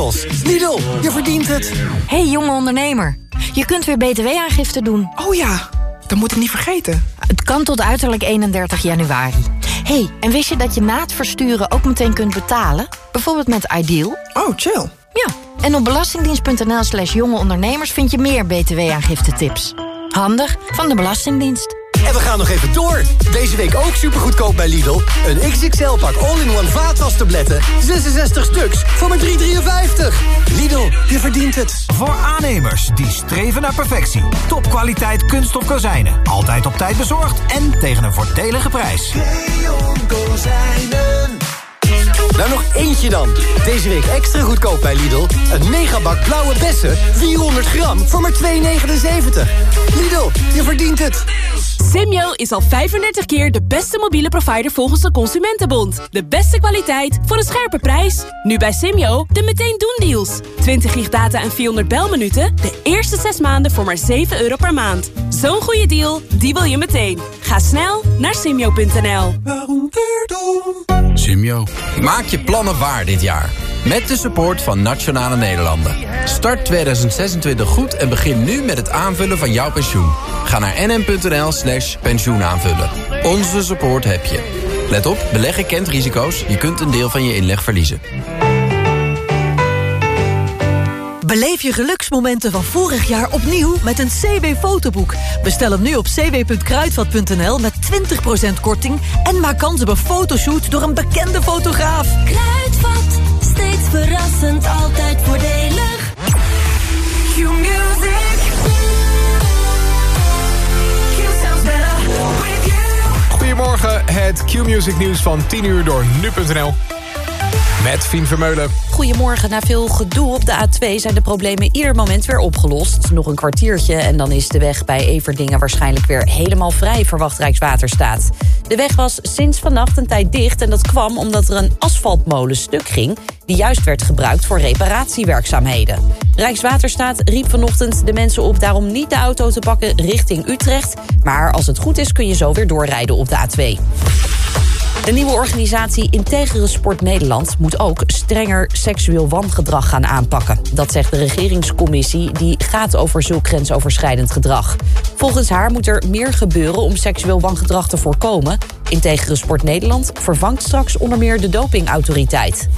winkels. Lidl, je verdient het. hey, jonge ondernemer. Je kunt weer btw-aangifte doen. Oh ja, dat moet ik niet vergeten. Het kan tot uiterlijk 31 januari. hey, en wist je dat je na het versturen ook meteen kunt betalen? Bijvoorbeeld met Ideal? Oh, chill. Ja, en op belastingdienst.nl slash jonge ondernemers... vind je meer btw-aangifte-tips. Handig van de Belastingdienst. En we gaan nog even door. Deze week ook supergoedkoop bij Lidl. Een XXL-pak all-in-one vaatwastabletten. 66 stuks voor maar 3,53. Lidl, je verdient het. Voor aannemers die streven naar perfectie. Topkwaliteit kunststof kozijnen. Altijd op tijd bezorgd en tegen een voordelige prijs. Nou, nog eentje dan. Deze week extra goedkoop bij Lidl. Een megabak blauwe bessen, 400 gram, voor maar 2,79. Lidl, je verdient het. Simyo is al 35 keer de beste mobiele provider volgens de Consumentenbond. De beste kwaliteit voor een scherpe prijs. Nu bij Simyo de meteen doen deals. 20 gig data en 400 belminuten. De eerste 6 maanden voor maar 7 euro per maand. Zo'n goede deal, die wil je meteen. Ga snel naar simyo.nl. Simyo. Maak je plannen waar dit jaar. Met de support van Nationale Nederlanden. Start 2026 goed en begin nu met het aanvullen van jouw pensioen. Ga naar nm.nl slash pensioenaanvullen. Onze support heb je. Let op, beleggen kent risico's. Je kunt een deel van je inleg verliezen. Beleef je geluksmomenten van vorig jaar opnieuw met een CW-fotoboek. Bestel hem nu op cw.kruidvat.nl met 20% korting... en maak kans op een fotoshoot door een bekende fotograaf. Kruidvat, steeds verrassend, altijd voordelig. Het Q-music nieuws van 10 uur door nu.nl. Met Fien Vermeulen. Goedemorgen. Na veel gedoe op de A2 zijn de problemen ieder moment weer opgelost. Nog een kwartiertje en dan is de weg bij Everdingen waarschijnlijk weer helemaal vrij, verwacht Rijkswaterstaat. De weg was sinds vannacht een tijd dicht en dat kwam omdat er een asfaltmolen stuk ging... die juist werd gebruikt voor reparatiewerkzaamheden. Rijkswaterstaat riep vanochtend de mensen op daarom niet de auto te pakken richting Utrecht... maar als het goed is kun je zo weer doorrijden op de A2. De nieuwe organisatie Integere Sport Nederland moet ook strenger seksueel wangedrag gaan aanpakken. Dat zegt de regeringscommissie die gaat over zulk grensoverschrijdend gedrag. Volgens haar moet er meer gebeuren om seksueel wangedrag te voorkomen. Integere Sport Nederland vervangt straks onder meer de dopingautoriteit.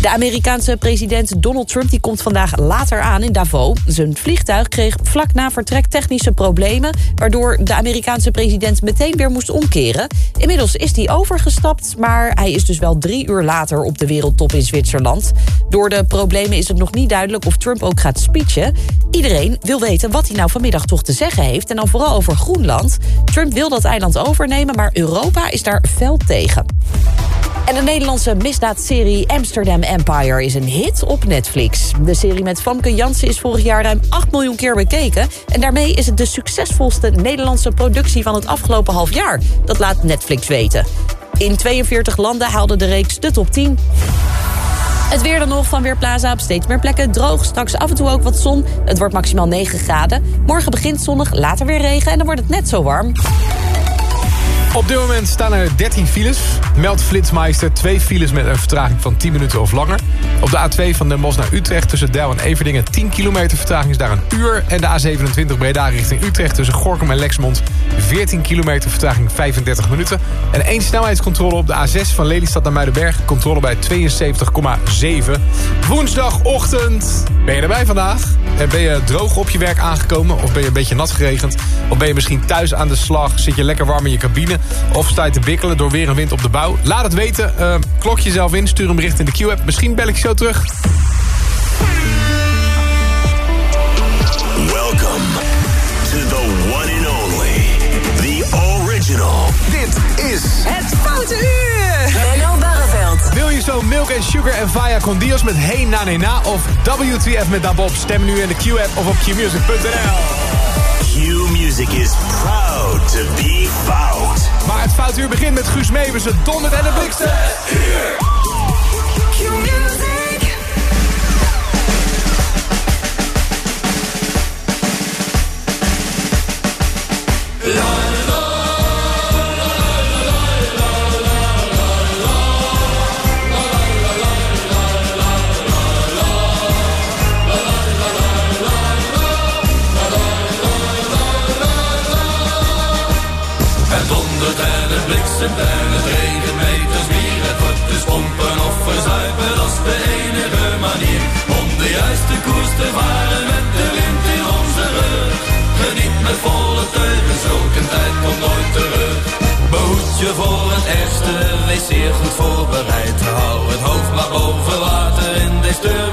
De Amerikaanse president Donald Trump die komt vandaag later aan in Davos. Zijn vliegtuig kreeg vlak na vertrek technische problemen... waardoor de Amerikaanse president meteen weer moest omkeren. Inmiddels is hij overgestapt, maar hij is dus wel drie uur later... op de wereldtop in Zwitserland. Door de problemen is het nog niet duidelijk of Trump ook gaat speechen. Iedereen wil weten wat hij nou vanmiddag toch te zeggen heeft... en dan vooral over Groenland. Trump wil dat eiland overnemen, maar Europa is daar fel tegen. En de Nederlandse misdaadserie Amsterdam Empire is een hit op Netflix. De serie met Famke Jansen is vorig jaar ruim 8 miljoen keer bekeken. En daarmee is het de succesvolste Nederlandse productie van het afgelopen half jaar. Dat laat Netflix weten. In 42 landen haalde de reeks de top 10. Het weer dan nog van Weerplaza op steeds meer plekken droog. Straks af en toe ook wat zon. Het wordt maximaal 9 graden. Morgen begint zonnig, later weer regen en dan wordt het net zo warm. Op dit moment staan er 13 files. Meldt Flitsmeister twee files met een vertraging van 10 minuten of langer. Op de A2 van Den Bosch naar Utrecht tussen Del en Everdingen 10 kilometer vertraging is daar een uur. En de A27 Breda richting Utrecht tussen Gorkum en Lexmond 14 kilometer vertraging 35 minuten. En één snelheidscontrole op de A6 van Lelystad naar Muidenberg. Controle bij 72,7. Woensdagochtend. Ben je erbij vandaag? En ben je droog op je werk aangekomen? Of ben je een beetje nat geregend? Of ben je misschien thuis aan de slag? Zit je lekker warm in je cabine? Of sta je te bikkelen door weer en wind op de bouw? Laat het weten. Uh, klok jezelf in. Stuur een bericht in de Q-app. Misschien bel ik je zo terug. Welcome to the one and only, the original. Dit is Het Foute Uur. Menno Barreveld. Wil je zo Milk and Sugar en Vaya con Dios met Hey Na Na of WTF met Dabob? Stem nu in de Q-app of op qmusic.nl. Q Music is proud to be fout. Maar het fout uur begint met Guus Meeuwis, het dondert en de bliksem. Q-music. hersenpijn, de regen, meters bier, het wordt dus pompen of verzuipen, dat is de enige manier om de juiste koers te varen met de wind in onze rug. Geniet met volle teugen, een tijd komt nooit terug. Behoed je voor het ergste, wees zeer goed voorbereid, hou het hoofd maar boven water in deze deur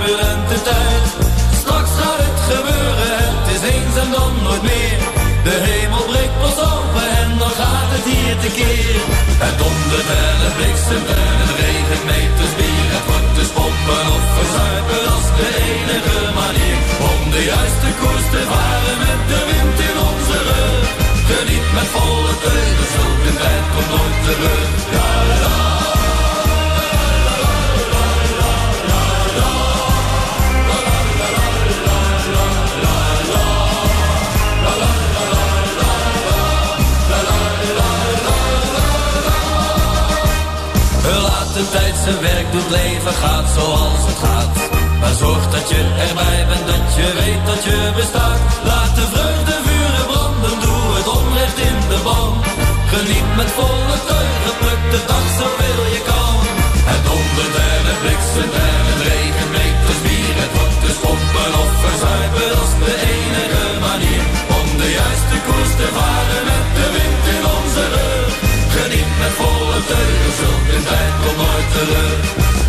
het dondert en het bliksemt en het regent meters bier. Het wordt dus pompen of verzuipen, is de enige manier. Om de juiste koers te varen met de wind in onze rug. Geniet met volle teugen, zulke tijd komt nooit terug. Zijn werk doet, leven gaat zoals het gaat. Maar zorg dat je erbij bent, dat je weet dat je bestaat. Laat de vreugde vuren branden, doe het onrecht in de ban. Geniet met volle teugen, pluk de dag zoveel je kan. Het dondert en het bliksemt en het regent meters bier. Het wordt dus pompen of verzuipen, is de enige manier. Om de juiste koers te varen zo in tijd komt nooit terug.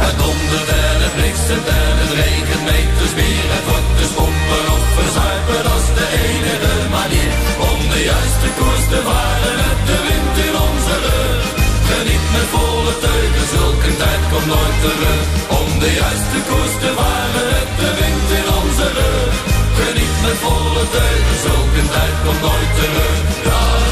Het dondert en het bliksemt en het regent mee, dus weer het wordt of verzuipen, dat de enige manier om de juiste koers te varen met de wind in onze rug. Geniet met volle teugen, zulke tijd komt nooit terug, om de juiste koers te varen met de wind in onze rug. Geniet met volle teugen, zulke tijd komt nooit terug. Ja.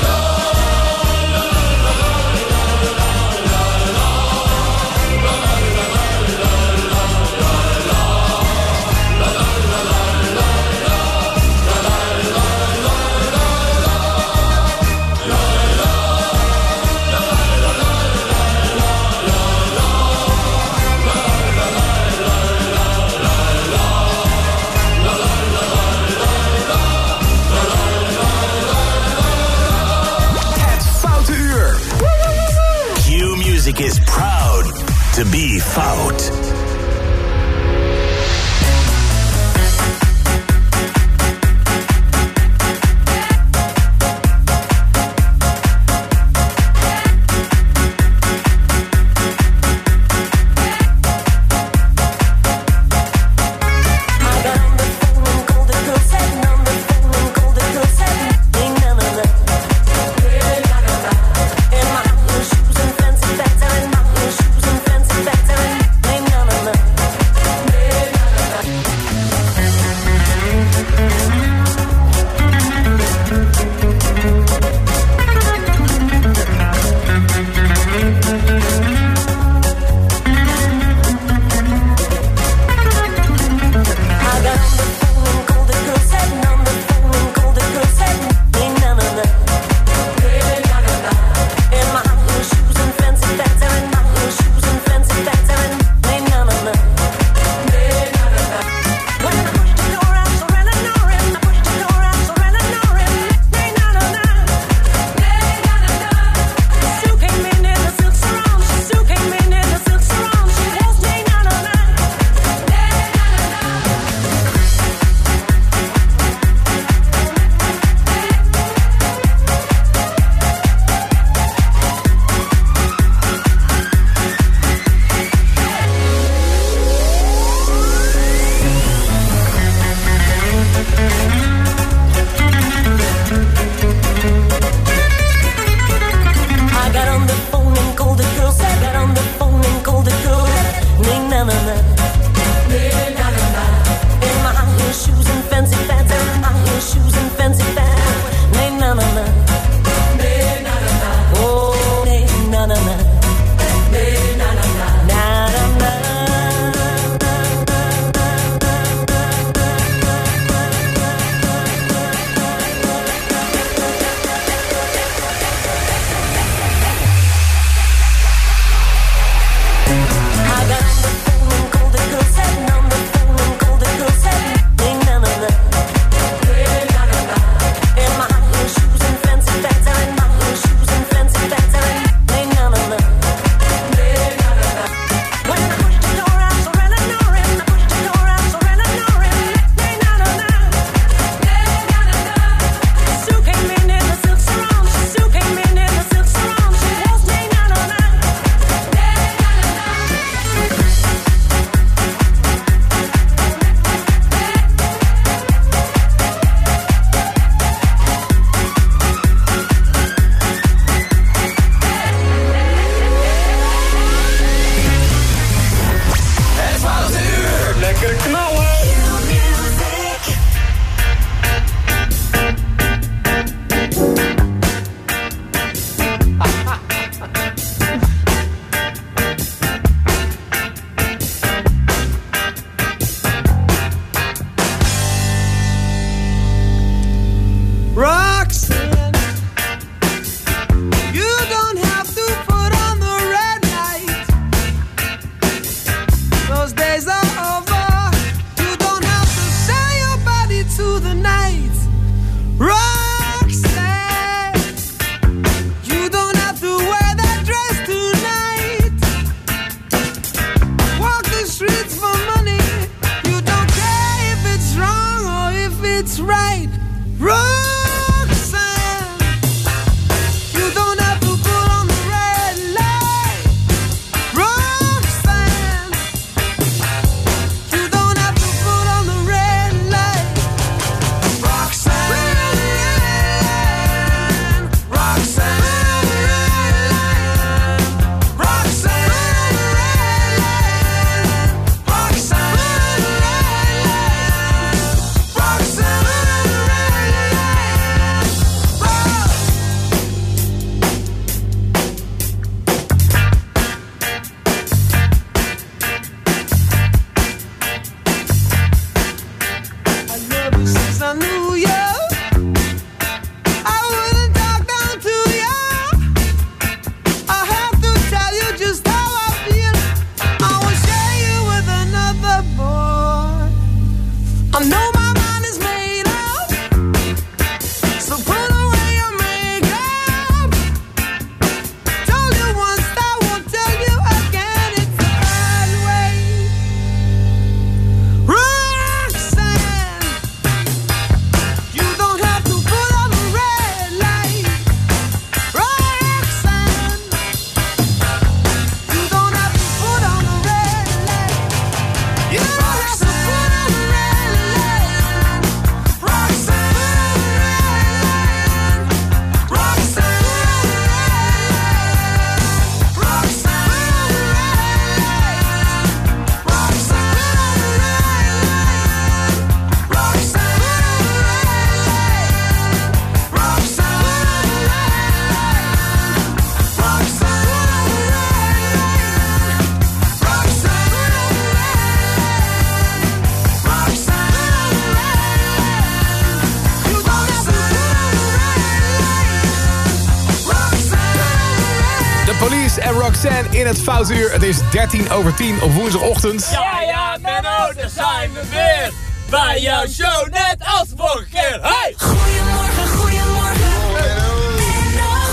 In het foute uur. Het is 13 over 10 op woensdagochtend. Ja, ja, Menno, daar zijn we weer. Bij jouw show, net als vorige keer. Hey! Goedemorgen, goedemorgen.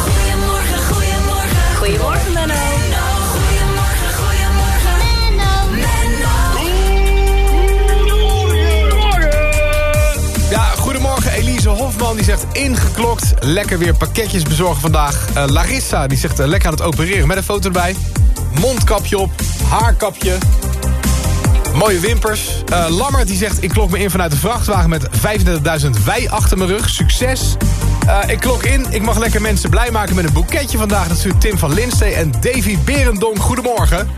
Goedemorgen, goedemorgen. Goedemorgen, Menno. Goedemorgen, goedemorgen. Ja, goedemorgen. Elise Hofman die zegt ingeklokt. Lekker weer pakketjes bezorgen vandaag. Eh, Larissa die zegt eh, lekker aan het opereren met een foto erbij. Mondkapje op, haarkapje. Mooie wimpers. Eh Lammert die zegt ik klok me in vanuit de vrachtwagen met 35.000 wij achter mijn rug. Succes. Eh, ik klok in. Ik mag lekker mensen blij maken met een boeketje vandaag. Dat stuurt Tim van Linstee en Davy Berendonk. Goedemorgen.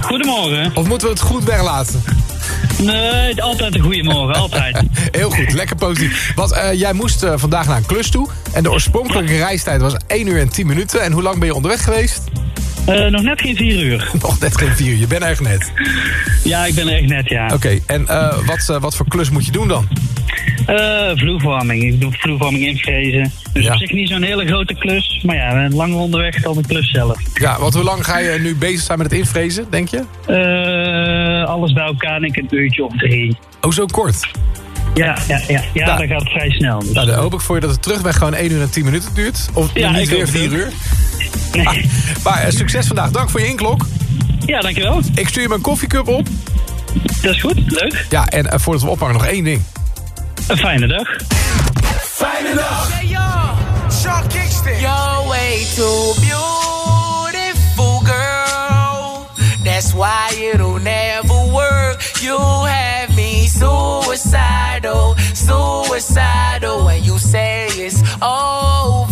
Goedemorgen. Of moeten we het goed weglaten? Nee, altijd een goede morgen, altijd. Heel goed, lekker positief. Want eh, jij moest vandaag naar een klus toe. En de oorspronkelijke reistijd was 1 uur en 10 minuten. En hoe lang ben je onderweg geweest? Eh, nog net geen vier uur. Nog net geen 4 uur, je bent er echt net. Ja, ik ben er echt net, ja. Oké, en eh, wat, eh, wat voor klus moet je doen dan? Vloerverwarming. Ik doe vloerverwarming invrezen. Dus Ja. op zich niet zo'n hele grote klus. Maar ja, een lange onderweg dan de klus zelf. Ja, want hoe lang ga je nu bezig zijn met het invrezen, denk je? Alles bij elkaar denk ik een uurtje of drie. Oh, zo kort? Ja, ja, ja, ja Nou. dat gaat vrij snel. Dus. Nou, dan hoop ik voor je dat de terugweg gewoon 1 uur en 10 minuten duurt. Of Ja, niet weer hoop 4 het. Ah, maar eh, succes vandaag. Dank voor je inklok. Ja, dankjewel. Ik stuur je mijn koffiecup op. Dat is goed, leuk. Ja, en eh, voordat we ophangen nog één ding. Een fijne dag. Fijne dag. Sean Kingston. You're way too beautiful, girl. That's why it'll never work. You have me suicidal, suicidal. When you say it's over,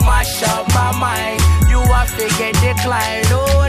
mash up my mind. You are figure decline. Oh,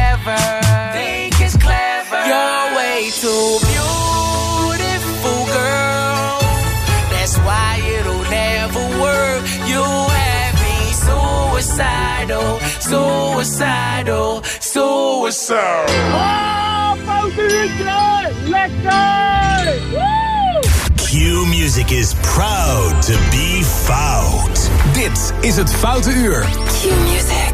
suicidal, suicidal. Oh, Mountain Let's! Woo! Q Music is proud to be fout. Dit is het Foute Uur. Q Music.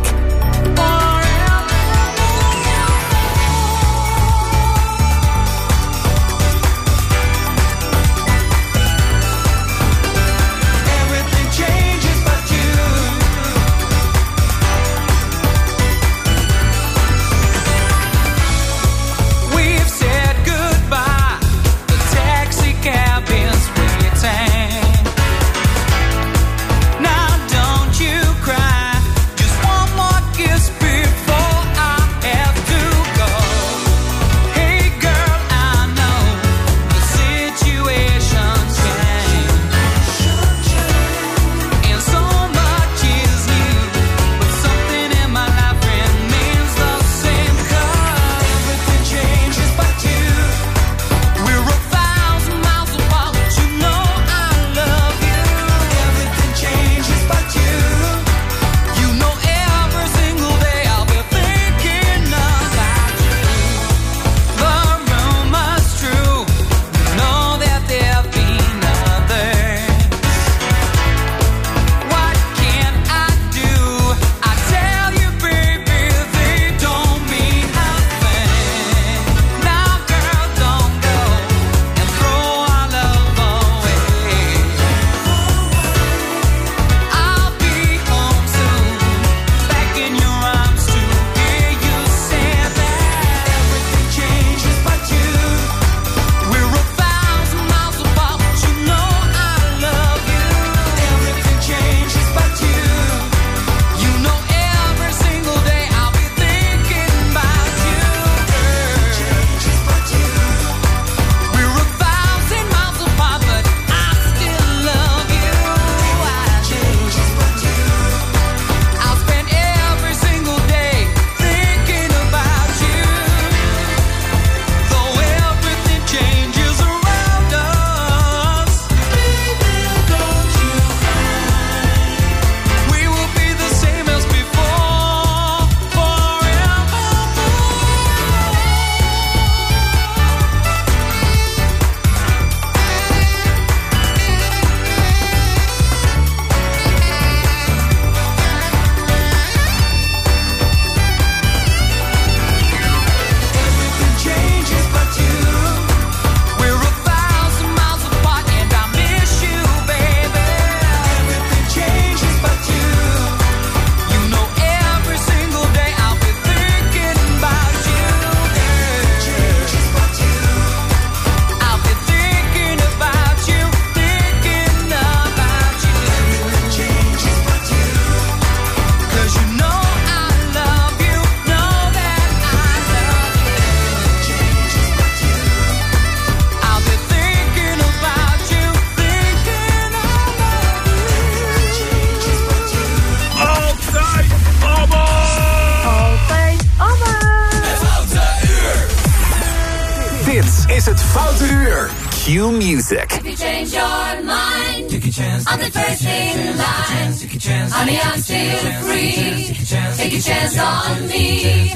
is het Foute Uur. Q Music. If you change your mind, take a chance. The first in line. Honey, I'm still free. Take a chance on me.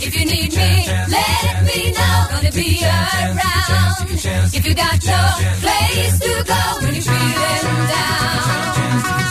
If you need me, let me know. Gonna be around. If you got no place to go when you're feeling down.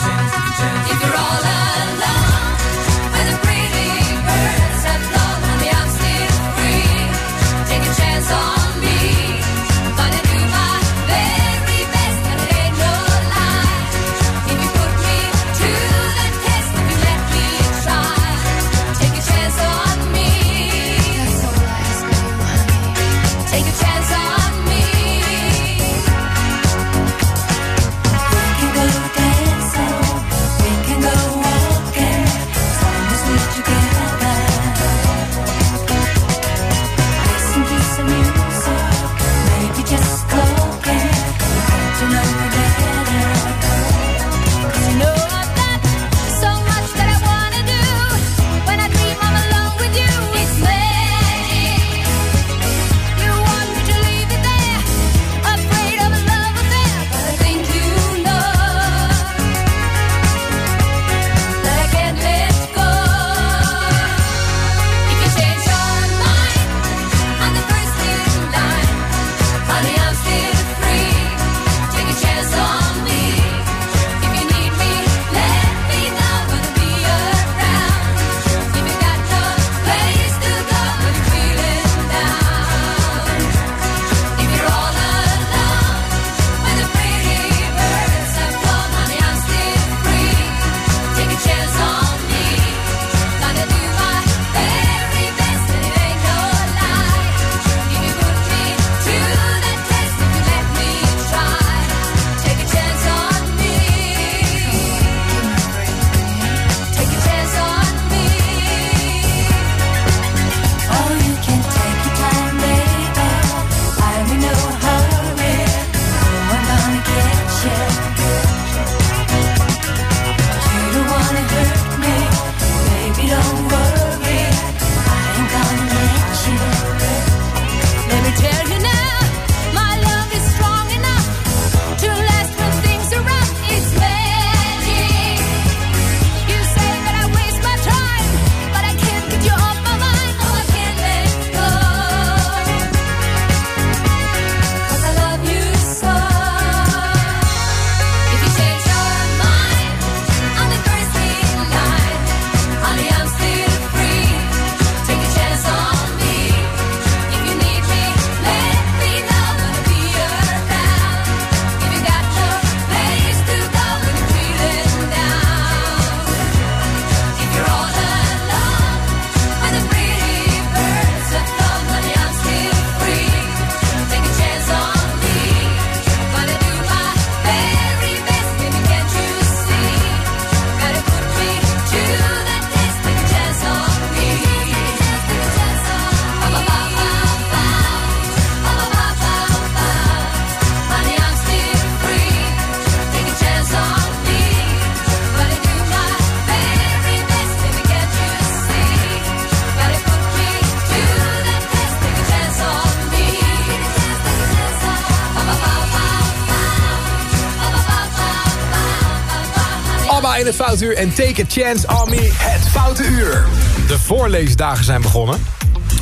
Kleine Foutuur en Take a Chance on Me, het Foute Uur. De voorleesdagen zijn begonnen.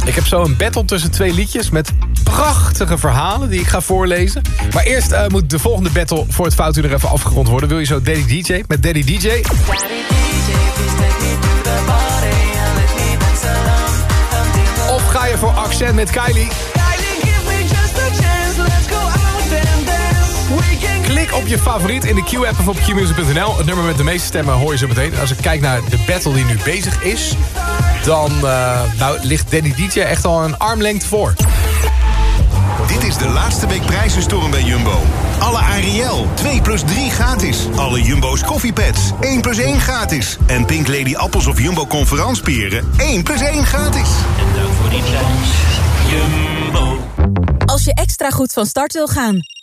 Ik heb zo een battle tussen twee liedjes met prachtige verhalen die ik ga voorlezen. Maar eerst eh, moet de volgende battle voor het Foute Uur er even afgerond worden. Wil je zo Daddy DJ met Daddy DJ? Of ga je voor accent met Kylie? Klik op je favoriet in de Q-app of op qmusic.nl. Het nummer met de meeste stemmen hoor je zo meteen. Als ik kijk naar de battle die nu bezig is... dan eh, nou, ligt Danny DJ echt al een armlengte voor. Dit is de laatste week prijzenstorm bij Jumbo. Alle Ariel, 2 plus 3 gratis. Alle Jumbo's koffiepads, 1 plus 1 gratis. En Pink Lady appels of Jumbo conferanspieren, 1 plus 1 gratis. En dank voor die prijs, Jumbo. Als je extra goed van start wil gaan,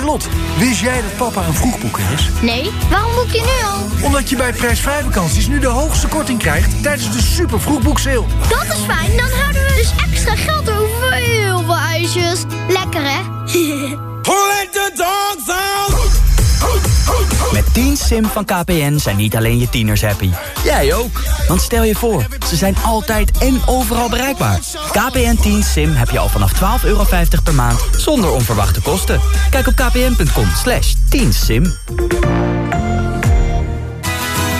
Lieselot, wist jij dat papa een vroegboeker is? Nee, waarom boek je nu al? Omdat je bij prijsvrij vakanties nu de hoogste korting krijgt tijdens de super vroegboekseil. Dat is fijn, dan houden we dus extra geld over voor heel veel ijsjes. Lekker hè? Let the dogs out! Met 10 sim van KPN zijn niet alleen je tieners happy. Jij ook. Want stel je voor, ze zijn altijd en overal bereikbaar. KPN 10 sim heb je al vanaf 12,50 euro per maand zonder onverwachte kosten. Kijk op kpn.com slash 10 sim.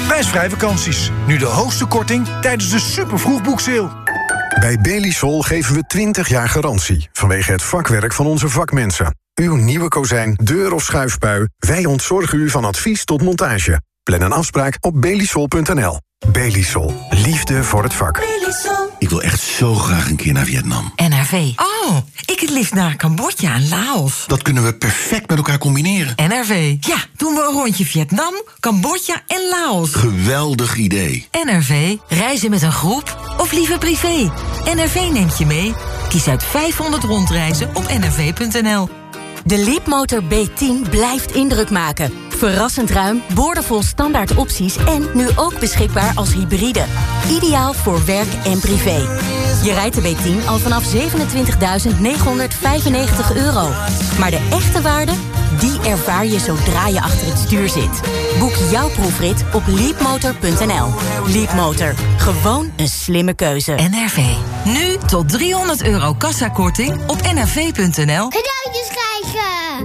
Prijsvrij vakanties. Nu de hoogste korting tijdens de super vroegboekseil. Bij Belisol geven we 20 jaar garantie vanwege het vakwerk van onze vakmensen. Uw nieuwe kozijn, deur of schuifpui, wij ontzorgen u van advies tot montage. Plan een afspraak op belisol.nl. Belisol. Liefde voor het vak. Ik wil echt zo graag een keer naar Vietnam. NRV. Oh, ik het liefst naar Cambodja en Laos. Dat kunnen we perfect met elkaar combineren. NRV. Ja, doen we een rondje Vietnam, Cambodja en Laos. Geweldig idee. NRV. Reizen met een groep of liever privé. NRV neemt je mee. Kies uit 500 rondreizen op nrv.nl. De Leapmotor B10 blijft indruk maken. Verrassend ruim, boordevol standaard opties en nu ook beschikbaar als hybride. Ideaal voor werk en privé. Je rijdt de B10 al vanaf 27.995 euro. Maar de echte waarde, die ervaar je zodra je achter het stuur zit. Boek jouw proefrit op leapmotor.nl. Leapmotor, gewoon een slimme keuze. NRV. Nu tot 300 euro kassakorting op nrv.nl. Cadeautjes!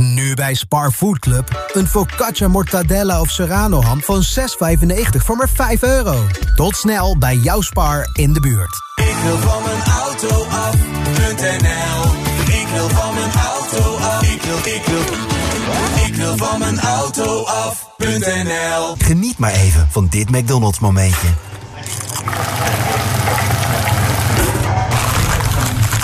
Nu bij Spar Food Club. Een focaccia mortadella of serrano ham van 6,95 voor maar 5 euro. Tot snel bij jouw Spar in de buurt. Ik wil van mijn auto af.nl Ik wil van mijn auto af. Ik wil, ik wil, ik wil van mijn auto af.nl Geniet maar even van dit McDonald's momentje.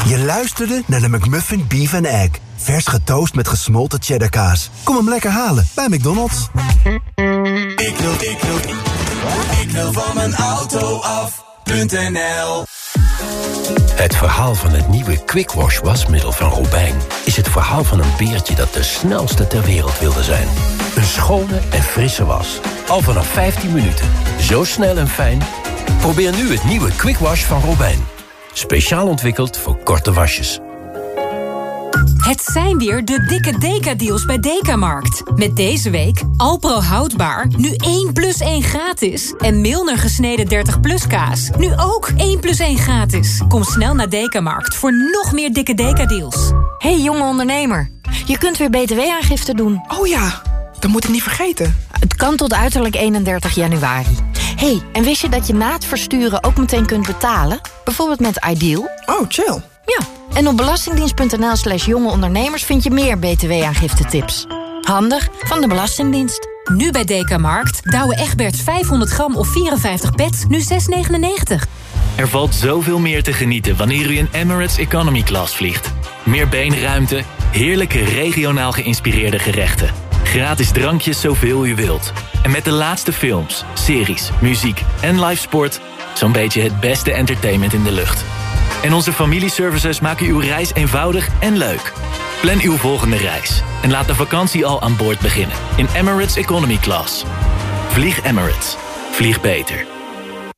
Je luisterde naar de McMuffin Beef and Egg. Vers getoast met gesmolten cheddarkaas. Kom hem lekker halen bij McDonald's. Ik wil, ik wil, ik wil van mijn auto af.nl Het verhaal van het nieuwe Quick Wash wasmiddel van Robijn... is het verhaal van een beertje dat de snelste ter wereld wilde zijn. Een schone en frisse was. Al vanaf 15 minuten. Zo snel en fijn. Probeer nu het nieuwe Quick Wash van Robijn. Speciaal ontwikkeld voor korte wasjes. Het zijn weer de dikke Deka-deals bij Dekamarkt. Met deze week Alpro houdbaar, nu 1 plus 1 gratis. En Milner gesneden 30 plus kaas, nu ook 1 plus 1 gratis. Kom snel naar Dekamarkt voor nog meer dikke Deka-deals. hey, jonge ondernemer. Je kunt weer btw-aangifte doen. Oh ja, dat moet ik niet vergeten. Het kan tot uiterlijk 31 januari. hey, en wist je dat je na het versturen ook meteen kunt betalen? Bijvoorbeeld met Ideal? Oh, chill. Ja, en op belastingdienst.nl slash jonge vind je meer btw-aangifte-tips. Handig van de Belastingdienst. Nu bij Dekamarkt. Douwe Egberts 500 gram of 54 pet, nu 6,99. Er valt zoveel meer te genieten wanneer u in Emirates Economy Class vliegt. Meer beenruimte, heerlijke regionaal geïnspireerde gerechten. Gratis drankjes zoveel u wilt. En met de laatste films, series, muziek en live sport... zo'n beetje het beste entertainment in de lucht. En onze familieservices maken uw reis eenvoudig en leuk. Plan uw volgende reis en laat de vakantie al aan boord beginnen. In Emirates Economy Class. Vlieg Emirates. Vlieg beter.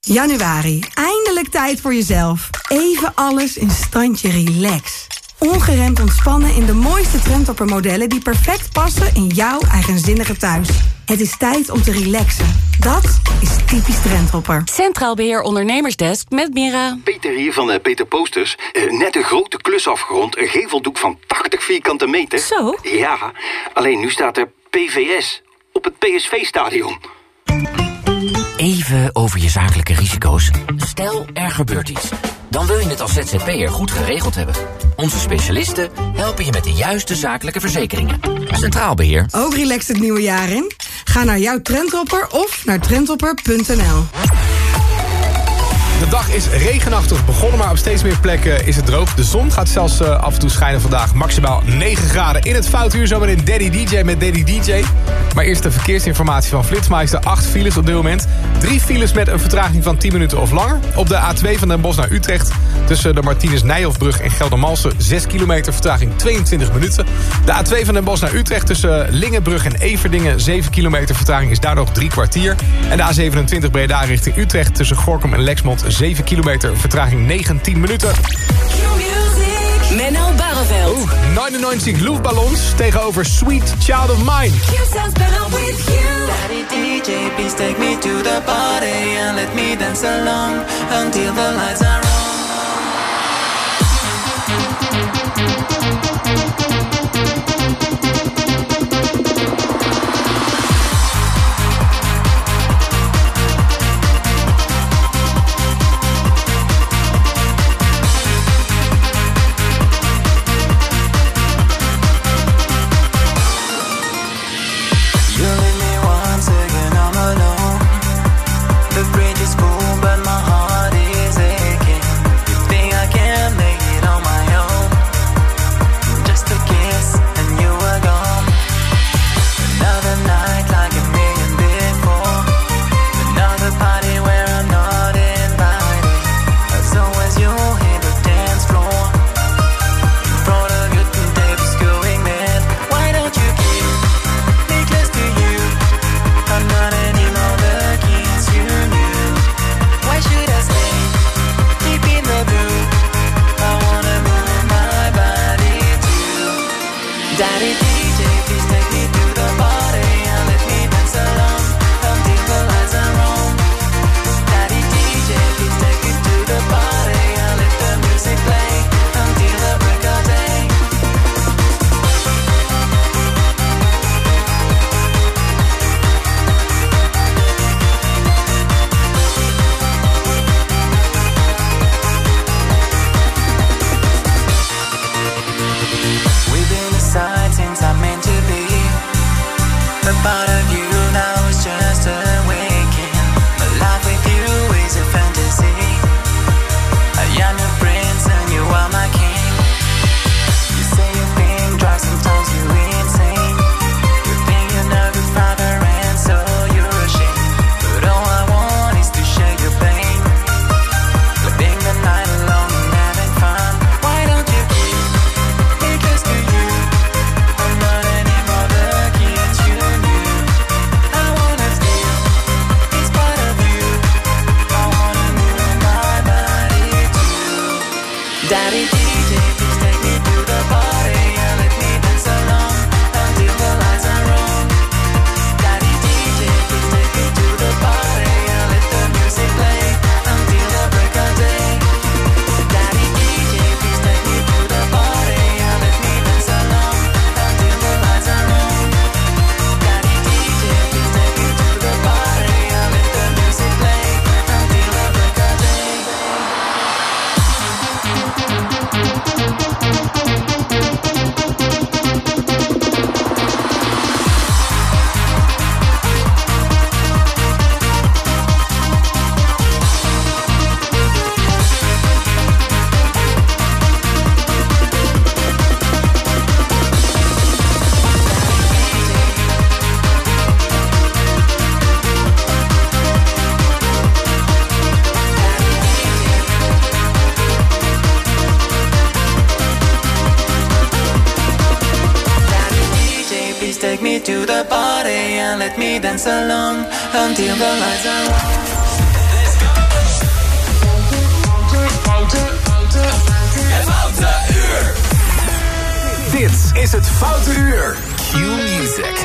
Januari, eindelijk tijd voor jezelf. Even alles in standje relax. Ongeremd ontspannen in de mooiste trendtoppermodellen... die perfect passen in jouw eigenzinnige thuis. Het is tijd om te relaxen. Dat is typisch trendhopper. Centraal Beheer Ondernemersdesk met Mira. Peter hier van eh, Peter Posters. Eh, net een grote klus afgerond. Een geveldoek van 80 vierkante meter. Zo? Ja, alleen nu staat er PVS op het PSV-stadion. Even over je zakelijke risico's. Stel, er gebeurt iets. Dan wil je het als ZZP'er goed geregeld hebben. Onze specialisten helpen je met de juiste zakelijke verzekeringen. Centraal Beheer. Ook relaxed het nieuwe jaar in? Ga naar jouw trendhopper of naar trendhopper.nl. De dag is regenachtig begonnen, maar op steeds meer plekken is het droog. De zon gaat zelfs uh, af en toe schijnen vandaag. Maximaal 9 graden in het foutuur. Zometeen Daddy DJ met Daddy DJ. Maar eerst de verkeersinformatie van Flitsmeister. 8 files op dit moment. 3 files met een vertraging van 10 minuten of langer. Op de A2 van Den Bosch naar Utrecht. Tussen de Martinus Nijhoffbrug en Geldermalsen. 6 kilometer vertraging 22 minuten. De A2 van Den Bosch naar Utrecht tussen Lingenbrug en Everdingen. 7 kilometer vertraging is daar nog drie kwartier. En de A27 Breda richting Utrecht tussen Gorkum en Lexmond. 7 kilometer, vertraging 19 minuten. Menno Barreveld. Oeh, 99 Luftballons tegenover Sweet Child of Mine. Daddy DJ, please take me to the party and let me dance along until the lights are on. Daddy. Dance along until the lights are on. Dit is het Foute Uur. Q-Music.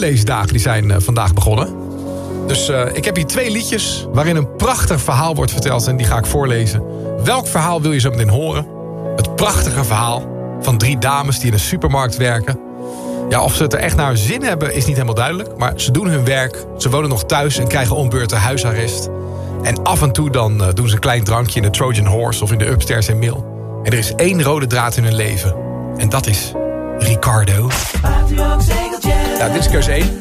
Voorleesdagen die zijn eh, vandaag begonnen. Dus eh, ik heb hier twee liedjes waarin een prachtig verhaal wordt verteld... en die ga ik voorlezen. Welk verhaal wil je zo meteen horen? Het prachtige verhaal van drie dames die in een supermarkt werken. Ja, of ze het er echt naar hun zin hebben is niet helemaal duidelijk... maar ze doen hun werk, ze wonen nog thuis en krijgen onbeurten huisarrest... En af en toe dan eh, doen ze een klein drankje in de Trojan Horse of in de Upstairs in Mill. En er is één rode draad in hun leven. En dat is Ricardo. Nou, dit is keuze 1.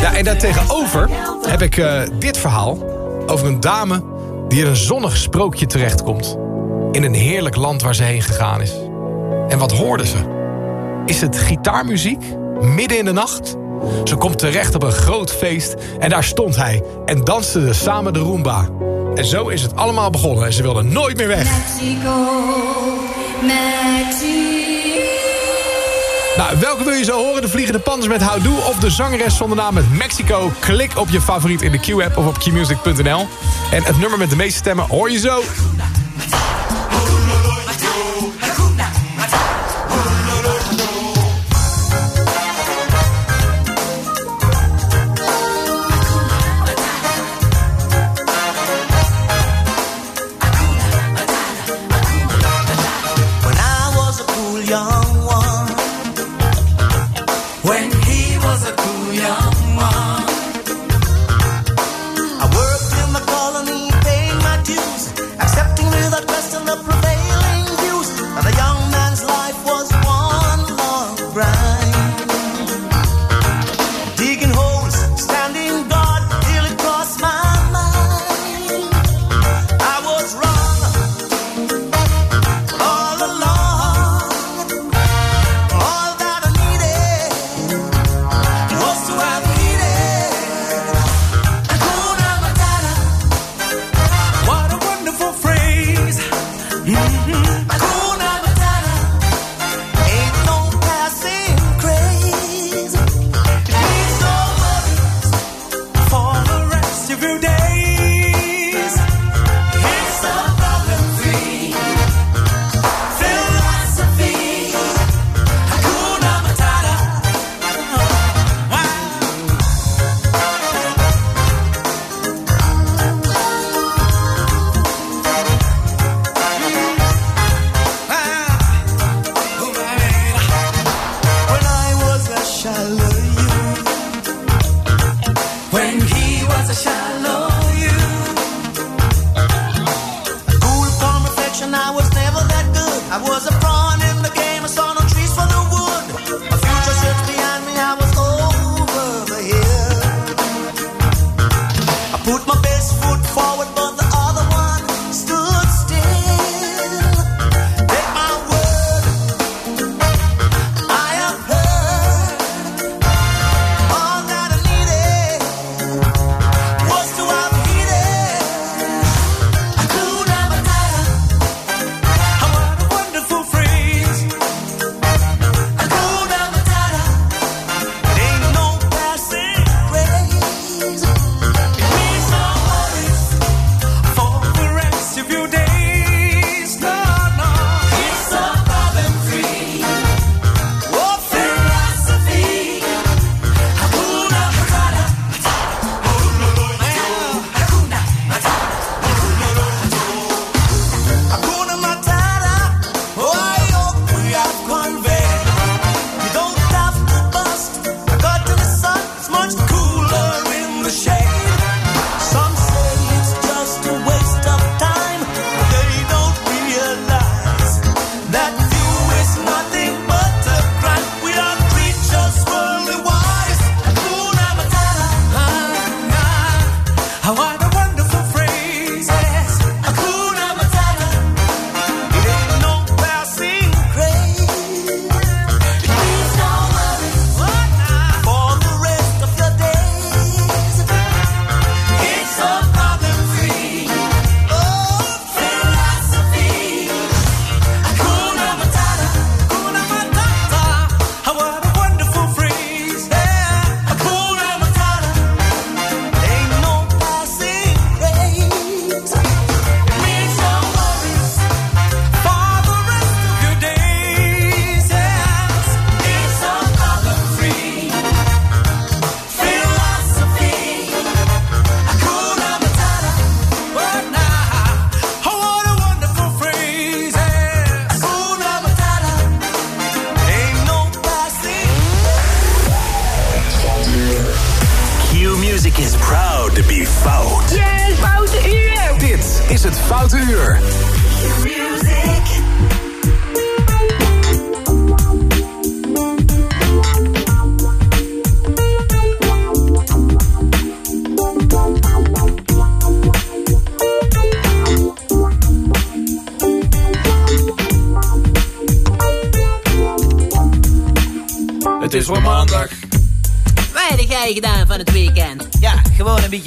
Ja, en daartegenover heb ik uh, dit verhaal over een dame die in een zonnig sprookje terechtkomt. In een heerlijk land waar ze heen gegaan is. En wat hoorde ze? Is het gitaarmuziek midden in de nacht? Ze komt terecht op een groot feest en daar stond hij en dansten ze samen de Roomba. En zo is het allemaal begonnen en ze wilden nooit meer weg. Nou, welke wil je zo horen? De Vliegende Panders met How Do of de zangeres zonder naam met Mexico? Klik op je favoriet in de Q-app of op qmusic.nl. En het nummer met de meeste stemmen hoor je zo.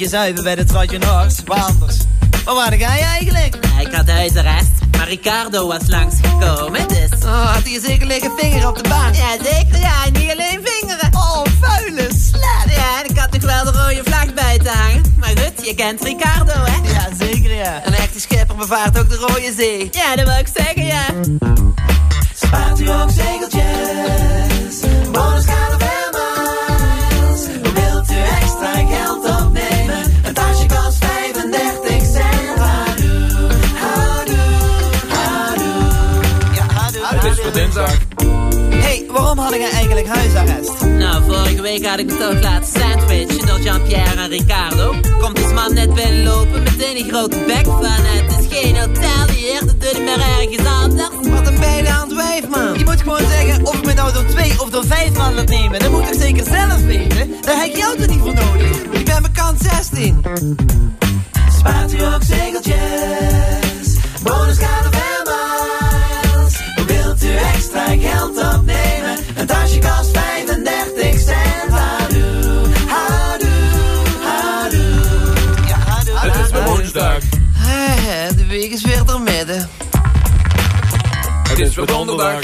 Beetje zuiver bij de Trojan Horse. Waar anders? Waar waren jij eigenlijk? ik had huisarrest, maar Ricardo was langsgekomen, dus... Oh, had hij zeker liggen vinger op de baan? Ja, zeker, ja, en niet alleen vingeren. Oh, vuile slet! Ja, en ik had nog wel de rode vlag bij te hangen. Maar goed, je kent Ricardo, hè? Ja, zeker, ja. Een echte schipper bevaart ook de rode zee. Ja, dat wil ik zeggen, ja. Spaart u ook zegeltjes? Het dinsdag. hey, waarom had ik eigenlijk huisarrest? Nou, vorige week had ik me toch laten sandwichen door Jean-Pierre en Ricardo. Komt die man net binnenlopen, meteen een grote bek van het is geen hotel hier, dat doe ik maar ergens anders. Wat een bijnaand wijf, man. Je moet gewoon zeggen of ik me nou door twee of door vijf man laat nemen. Dat moet ik zeker zelf weten. Daar heb ik jou toch niet voor nodig. Ik ben bekant 16. Spaart u ook zegeltjes? Bonus miles. Extra geld opnemen? Een tasje kost 35 cent. Hadoe, hadoe, hadoe. Ja, hadoe, Het is voor woensdag. Eh, De week is weer door midden. Het is voor donderdag.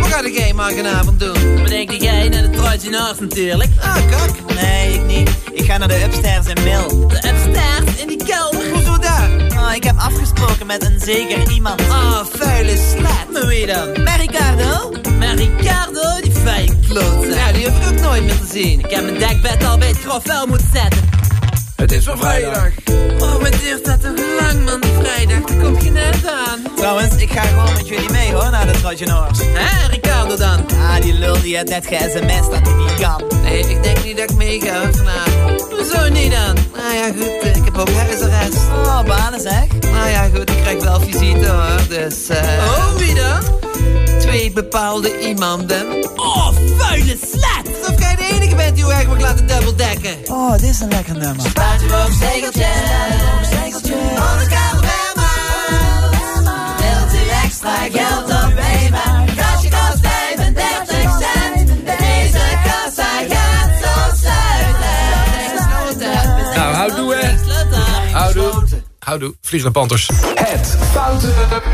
Wat ga jij maar vanavond doen? Wat denk jij naar de Trojan Horse natuurlijk? Ah, kak. Nee, ik niet. Ik ga naar de upstairs in Mill. De upstairs in die kelder. Ah, ik heb afgesproken met een zeker iemand. Ah, vuile slet. Maar wie dan? Met Ricardo? Met Ricardo, die vuile klootzak. Ja, die heb ik ook nooit meer gezien. Ik heb mijn dekbed al bij het grof vuil moeten zetten. Het is voor vrijdag. Oh, wat duurt dat toch lang, man, die vrijdag. Daar kom je net aan. Trouwens, ik ga gewoon met jullie mee hoor, naar de Trojan Horse. Hè, Ricardo dan? Ah, die lul die had net ge-sms dat hij niet kan. Nee, ik denk niet dat ik mee ga hoor, vanavond. Hoezo niet dan? Nou ja, goed, ook huisarrest. Oh, banen zeg. Nou ja, goed, ik krijg wel visite hoor, dus... eh Oh, wie dan? Twee bepaalde iemanden. Oh, vuile slet! Alsof jij de enige bent die u eigenlijk mag laten dubbeldekken. Oh, dit is een lekker nummer. Spaart u ook zegeltjes? Bonus Wilt u extra geld Houdoe. Vliegende Panthers. Het Foute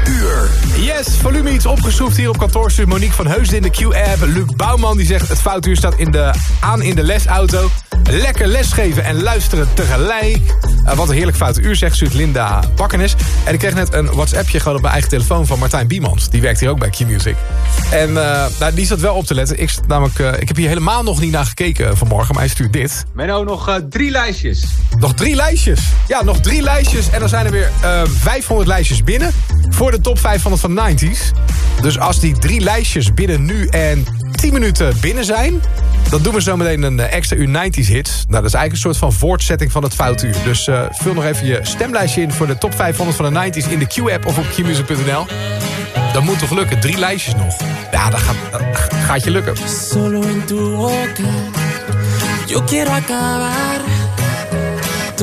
Uur. Yes, volume iets opgeschroefd hier op kantoorstuur. Monique van Heusden in de Q-app. Luc Bouwman die zegt het foutuur staat in de, aan in de lesauto. Lekker lesgeven en luisteren tegelijk. Eh, wat een heerlijk foute uur zegt, stuurt Linda Bakkenis. En ik kreeg net een WhatsAppje gewoon op mijn eigen telefoon van Martijn Biemans. Die werkt hier ook bij Q-Music. En uh, nou, die zat wel op te letten. Ik, namelijk, uh, ik heb hier helemaal nog niet naar gekeken vanmorgen, maar hij stuurt dit. Menno, nog uh, drie lijstjes. Nog drie lijstjes? Ja, nog drie lijstjes. En dan zijn er weer 500 lijstjes binnen voor de top 500 van 90s. Dus als die drie lijstjes binnen nu en 10 minuten binnen zijn... dan doen we zo meteen een extra uur 90s hits. Nou, dat is eigenlijk een soort van voortzetting van het foutuur. Dus uh, vul nog even je stemlijstje in voor de top 500 van de 90s... in de Q-app of op qmusic.nl. Dat moet toch lukken? Drie lijstjes nog. Ja, dat gaat, je lukken. Solo in Yo quiero acabar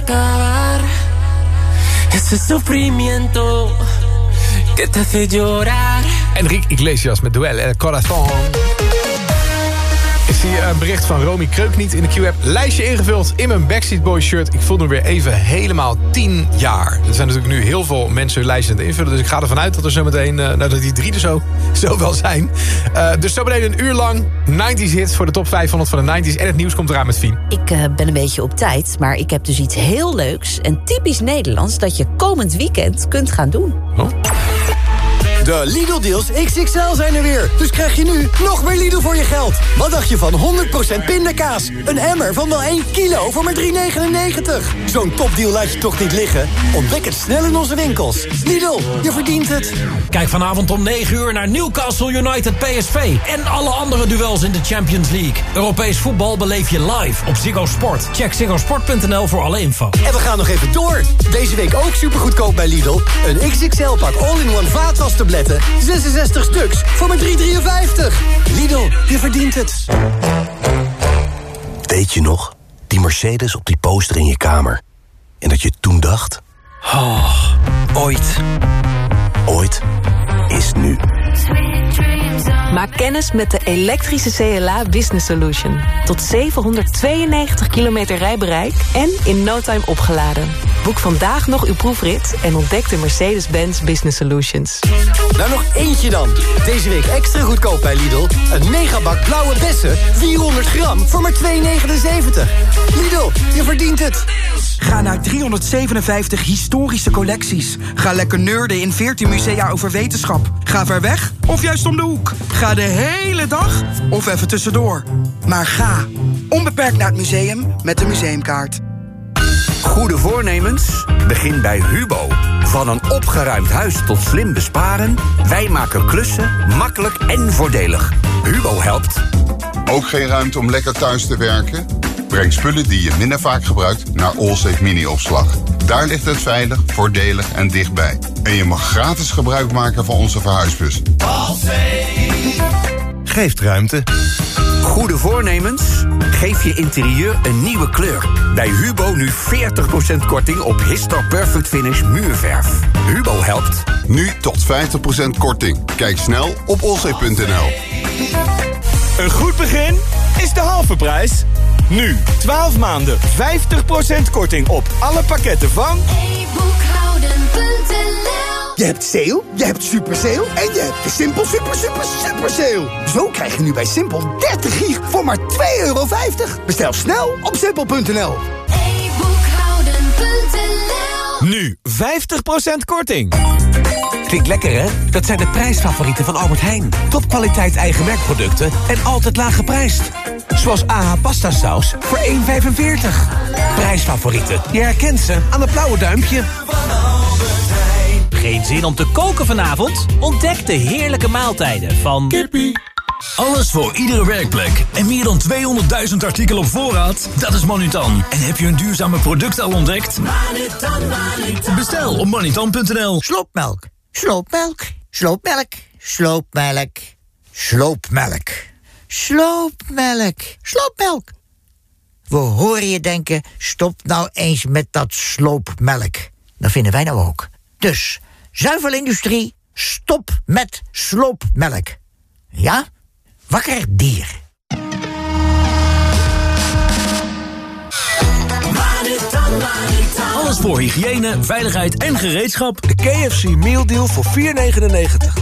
acabar ese sufrimiento que te hace llorar. Enrique Iglesias met Duel El Corazon. Ik zie een bericht van Romy Kreukniet in de Q-app. Lijstje ingevuld in mijn Backstreet Boys shirt. Ik voel me weer even helemaal 10 jaar. Er zijn natuurlijk nu heel veel mensen hun lijstje aan het invullen. Dus ik ga ervan uit dat er zo meteen, uh, nou, dat die drie er zo, zo wel zijn. Uh, dus zo een uur lang 90s hits voor de top 500 van de 90s. En het nieuws komt eraan met Fien. Ik uh, ben een beetje op tijd, maar ik heb dus iets heel leuks en typisch Nederlands... dat je komend weekend kunt gaan doen. Oh. De Lidl-deals XXL zijn er weer. Dus krijg je nu nog meer Lidl voor je geld. Wat dacht je van 100% pindakaas? Een emmer van wel 1 kilo voor maar 3,99. Zo'n topdeal laat je toch niet liggen? Ontdek het snel in onze winkels. Lidl, je verdient het. Kijk vanavond om 9 uur naar Newcastle United PSV... en alle andere duels in de Champions League. Europees voetbal beleef je live op Ziggo Sport. Check ziggosport.nl voor alle info. En we gaan nog even door. Deze week ook supergoedkoop bij Lidl. Een XXL-pak all-in-one vaatwastabletten. 66 stuks voor maar 3,53. Lidl, je verdient het. Weet je nog? Die Mercedes op die poster in je kamer. En dat je toen dacht... Oh, ooit. Ooit is nu. Maak kennis met de elektrische CLA Business Solution. Tot 792 kilometer rijbereik en in no time opgeladen. Boek vandaag nog uw proefrit en ontdek de Mercedes-Benz Business Solutions. Nou nog eentje dan. Deze week extra goedkoop bij Lidl. Een megabak blauwe bessen, 400 gram voor maar 2,79. Lidl, je verdient het. Ga naar 357 historische collecties. Ga lekker nerden in 14 musea over wetenschap. Ga ver weg of juist om de hoek. Ga de hele dag of even tussendoor. Maar ga onbeperkt naar het museum met de museumkaart. Goede voornemens? Begin bij Hubo. Van een opgeruimd huis tot slim besparen... wij maken klussen makkelijk en voordelig. Hubo helpt. Ook geen ruimte om lekker thuis te werken? Breng spullen die je minder vaak gebruikt naar Allsafe Mini-opslag. Daar ligt het veilig, voordelig en dichtbij. En je mag gratis gebruik maken van onze verhuisbus. Geeft ruimte. Goede voornemens? Geef je interieur een nieuwe kleur. Bij Hubo nu 40% korting op Histor Perfect Finish muurverf. Hubo helpt. Nu tot 50% korting. Kijk snel op olzee.nl. Een goed begin is de halve prijs. Nu, 12 maanden, 50% korting op alle pakketten van... Je hebt sale, je hebt super sale en je hebt de Simpel super super super sale. Zo krijg je nu bij Simpel 30 gig voor maar 2,50 euro. Bestel snel op simpel.nl. Nu 50% korting. Klinkt lekker, hè? Dat zijn de prijsfavorieten van Albert Heijn. Topkwaliteit eigen merkproducten en altijd laag geprijsd. Zoals AH pasta saus voor 1,45. Prijsfavorieten. Je herkent ze aan het blauwe duimpje. Geen zin om te koken vanavond? Ontdek de heerlijke maaltijden van... Kippie. Alles voor iedere werkplek. En meer dan 200.000 artikelen op voorraad? Dat is Manutan. En heb je een duurzame product al ontdekt? Manutan, Manutan. Bestel op manutan.nl. Sloopmelk, sloopmelk, sloopmelk, sloopmelk, sloopmelk, sloopmelk, sloopmelk. We horen je denken, stop nou eens met dat sloopmelk. Dat vinden wij nou ook. Dus, zuivelindustrie, stop met sloopmelk. Ja? Wakker dier. Alles voor hygiëne, veiligheid en gereedschap. De KFC Meal Deal voor 4,99.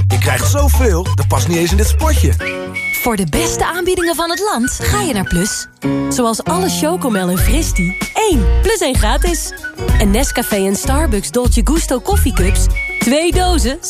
Je krijgt zoveel, dat past niet eens in dit spotje. Voor de beste aanbiedingen van het land ga je naar Plus. Zoals alle Chocomel en Fristi. 1 plus 1 gratis. En Nescafé en Starbucks Dolce Gusto koffiecups. 2 dozen 7,99.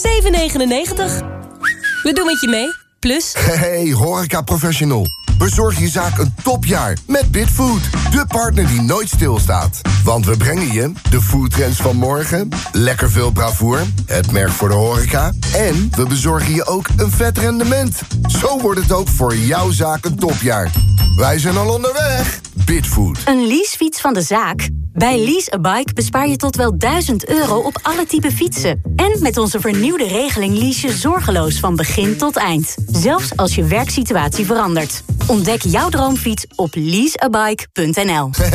We doen het je mee. Plus... Hey, horeca professional. Bezorg je zaak een topjaar met Bitfood. De partner die nooit stilstaat. Want we brengen je de foodtrends van morgen, lekker veel bravoer, het merk voor de horeca... en we bezorgen je ook een vet rendement. Zo wordt het ook voor jouw zaak een topjaar. Wij zijn al onderweg. Bitfood. Een leasefiets van de zaak? Bij Lease a Bike bespaar je tot wel 1000 euro op alle type fietsen. En met onze vernieuwde regeling lease je zorgeloos van begin tot eind. Zelfs als je werksituatie verandert. Ontdek jouw droomfiets op leaseabike.nl.